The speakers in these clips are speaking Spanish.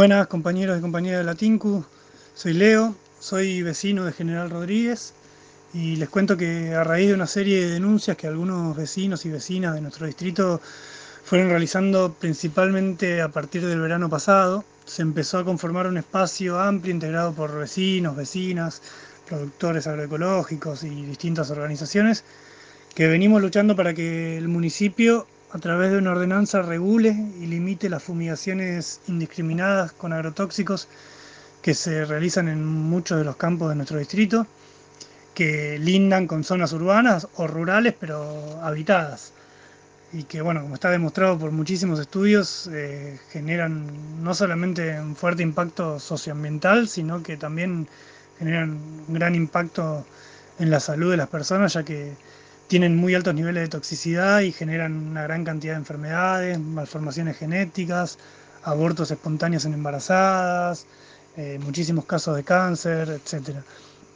Buenas compañeros y compañeras de la TINCU, soy Leo, soy vecino de General Rodríguez y les cuento que a raíz de una serie de denuncias que algunos vecinos y vecinas de nuestro distrito fueron realizando principalmente a partir del verano pasado, se empezó a conformar un espacio amplio integrado por vecinos, vecinas, productores agroecológicos y distintas organizaciones que venimos luchando para que el municipio a través de una ordenanza regule y limite las fumigaciones indiscriminadas con agrotóxicos que se realizan en muchos de los campos de nuestro distrito, que lindan con zonas urbanas o rurales, pero habitadas. Y que, bueno, como está demostrado por muchísimos estudios, eh, generan no solamente un fuerte impacto socioambiental, sino que también generan un gran impacto en la salud de las personas, ya que tienen muy altos niveles de toxicidad y generan una gran cantidad de enfermedades, malformaciones genéticas, abortos espontáneos en embarazadas, eh, muchísimos casos de cáncer, etc.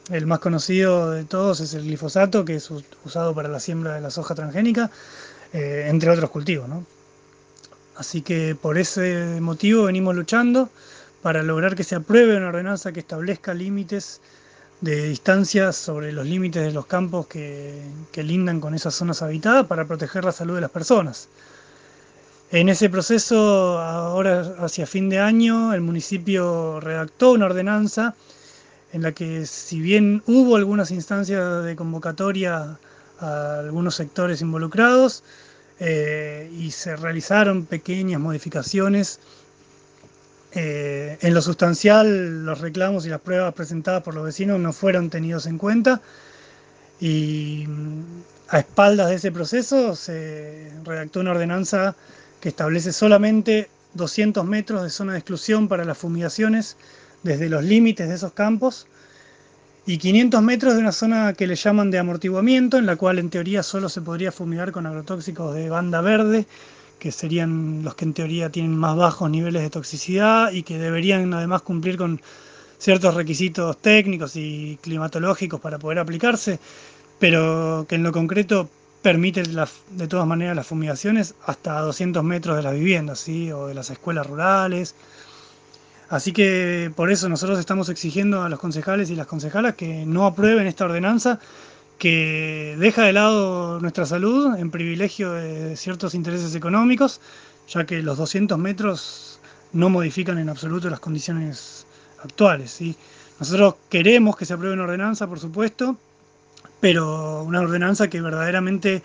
El más conocido de todos es el glifosato, que es usado para la siembra de la soja transgénica, eh, entre otros cultivos. Así que por ese motivo venimos luchando para lograr que se apruebe una ordenanza que establezca límites de distancias sobre los límites de los campos que, lindan con esas zonas habitadas para proteger la salud de las personas. En ese proceso, ahora hacia fin de año, el municipio redactó una ordenanza en la que si bien hubo algunas instancias de convocatoria a algunos sectores involucrados eh, y se realizaron pequeñas modificaciones eh, en lo sustancial, los reclamos y las pruebas presentadas por los vecinos no fueron tenidos en cuenta y mm, a espaldas de ese proceso se redactó una ordenanza que establece solamente 200 metros de zona de exclusión para las fumigaciones desde los límites de esos campos y 500 metros de una zona que le llaman de amortiguamiento, en la cual en teoría solo se podría fumigar con agrotóxicos de banda verde que serían los que en teoría tienen más bajos niveles de toxicidad y que deberían además cumplir con ciertos requisitos técnicos y climatológicos para poder aplicarse, pero que en lo concreto permite de todas maneras las fumigaciones hasta 200 metros de las viviendas ¿sí? o de las escuelas rurales. Así que por eso nosotros estamos exigiendo a los concejales y las concejalas que no aprueben esta ordenanza que deja de lado nuestra salud en privilegio de ciertos intereses económicos, ya que los 200 metros no modifican en absoluto las condiciones actuales. Nosotros queremos que se apruebe una ordenanza, por supuesto, pero una ordenanza que verdaderamente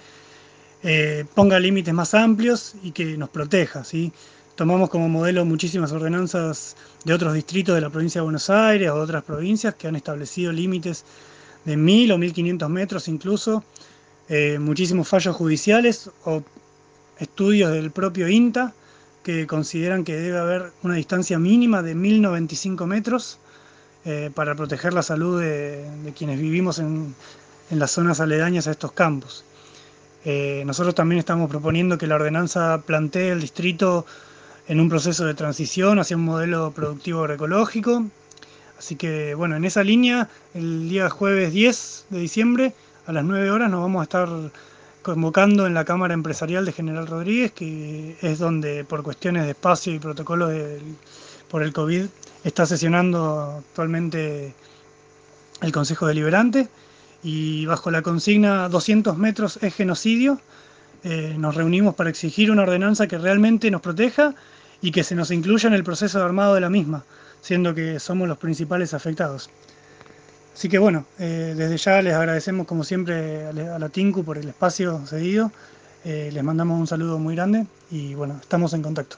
eh, ponga límites más amplios y que nos proteja. ¿sí? Tomamos como modelo muchísimas ordenanzas de otros distritos de la provincia de Buenos Aires o de otras provincias que han establecido límites de 1000 o 1500 metros incluso, eh, muchísimos fallos judiciales o estudios del propio INTA que consideran que debe haber una distancia mínima de 1095 metros eh, para proteger la salud de, quienes vivimos en, las zonas aledañas a estos campos. Eh, nosotros también estamos proponiendo que la ordenanza plantee el distrito en un proceso de transición hacia un modelo productivo agroecológico, Así que bueno, en esa línea, el día jueves 10 de diciembre a las 9 horas nos vamos a estar convocando en la Cámara Empresarial de General Rodríguez, que es donde por cuestiones de espacio y protocolo por el COVID está sesionando actualmente el Consejo Deliberante. Y bajo la consigna 200 metros es genocidio, eh, nos reunimos para exigir una ordenanza que realmente nos proteja y que se nos incluya en el proceso de armado de la misma siendo que somos los principales afectados. Así que bueno, eh, desde ya les agradecemos como siempre a la TINCU por el espacio cedido, eh, les mandamos un saludo muy grande y bueno, estamos en contacto.